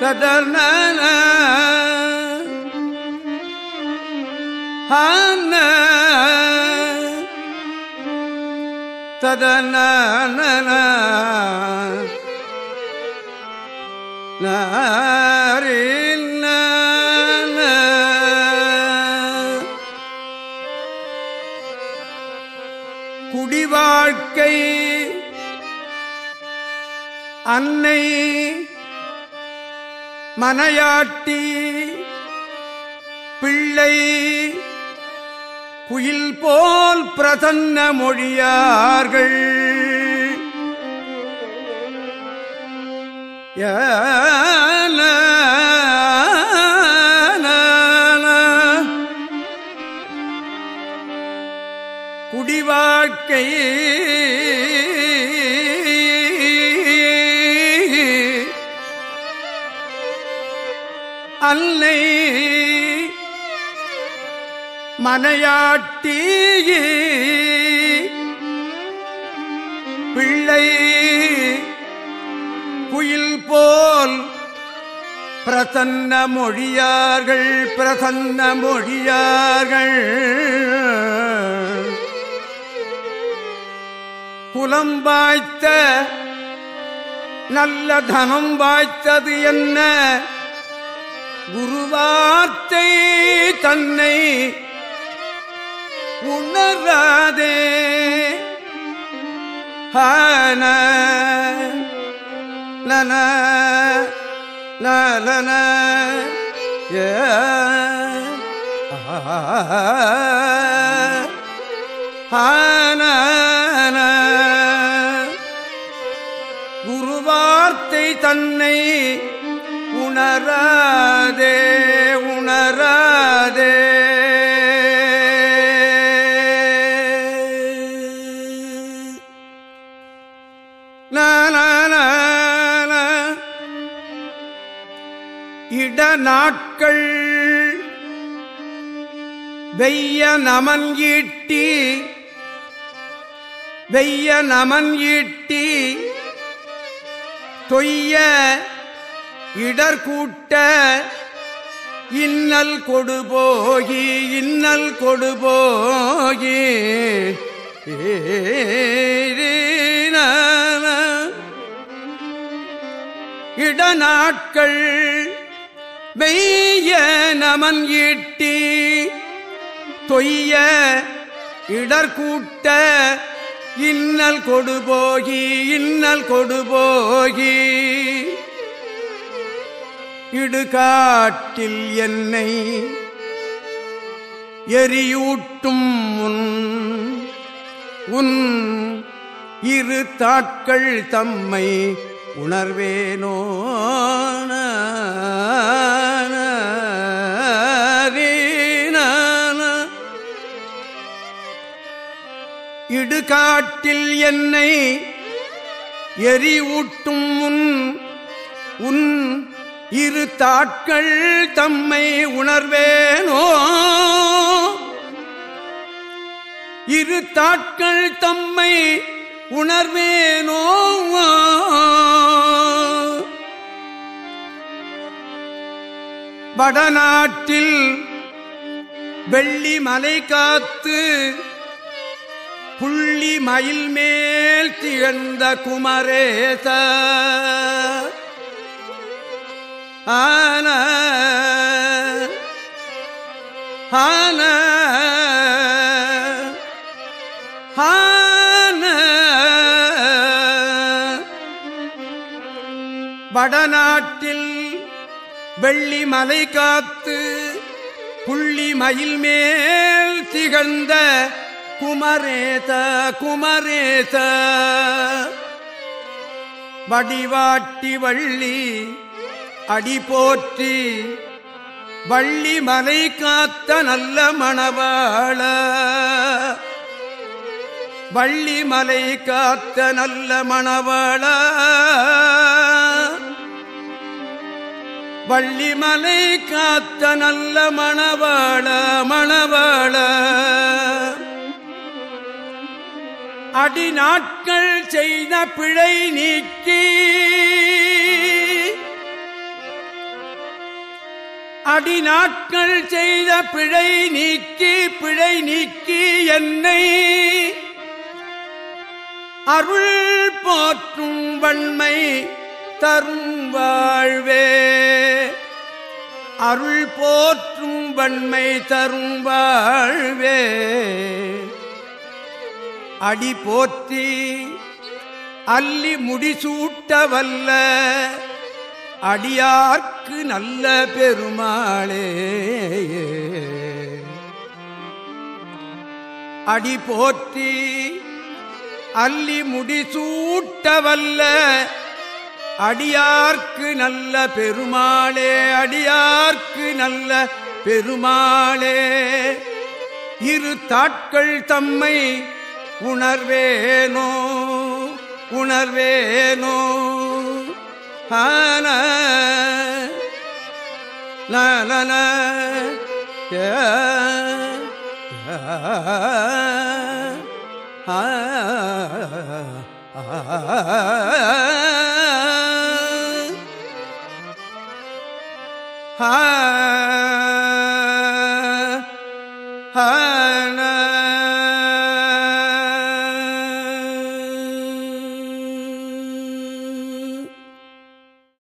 ததன ததன குடிவாழ்க்கை அன்னை மனையாட்டி பிள்ளை குயில் போல் பிரசன்ன மொழியார்கள். குடிவாழ்க்கை அல்லை மனையாட்டி பிள்ளை குயில் போல் பிரசன்ன மொழியார்கள் பிரசன்ன மொழியார்கள். குலம் வாய்த்த நல்ல தனம் வாய்த்தது என்ன? குருவார்த்தை தன்னை உணராதே. ஹன நன லன ஏ குருவார்த்தை தன்னை உணராதே உணராதே. இட நாட்கள் வெய்ய நமன் ஈட்டி வெய்ய நமன் ஈட்டி தொய்ய இடர்கூட்ட இன்னல் கொடுபோகி இன்னல் கொடுபோகி இடநாட்கள் வெய்ய நமன் ஈட்டி தொய்ய இடர்கூட்ட இன்னல் கொடுபோகி இன்னல் கொடுபோகி இடுகாட்டில் என்னை எரியூட்டும் உன் உன் இரு தாட்கள் தம்மை உணர்வேனோ இடுகாட்டில் என்னை எரிவூட்டும் உன் உன் இரு தாட்கள் தம்மை உணர்வேனோ? இரு தாட்கள் தம்மை உணர்வேனோ? வடநாட்டில் வெள்ளி மலை காத்து புள்ளி மயில் மேல் திகழ்ந்த குமரேச. ஆன ஆன ஆன. வடநாட்டில் வெள்ளி மலை காத்து புள்ளி மயில் மேல் திகழ்ந்த குமரேத குமரேத. வடிவாட்டி வள்ளி அடி போற்றி. வள்ளி மலை காத்த நல்ல மணவாள. வள்ளி மலை காத்த நல்ல மணவாள. வள்ளி மலை காத்த நல்ல மணவாள மணவாள. அடி நாட்கள் செய்த பிழை நீக்கி. அடி நாட்கள் செய்த பிழை நீக்கி பிழை நீக்கி என்னை அருள் போற்றும் வன்மை தரும் வாழ்வே. அருள் போற்றும் வன்மை தரும் வாழ்வே. அடி போற்றி அல்லி முடிசூட்ட வல்ல அடியார்க்கு நல்ல பெருமாளே. அடி போற்றி அல்லி முடிசூட்டவல்ல அடியார்க்கு நல்ல பெருமாளே அடியார்க்கு நல்ல பெருமாளே. இரு தாட்கள் தம்மை உணர்வேனோ உணர்வேனோ. ஆன நல ஆ ஹ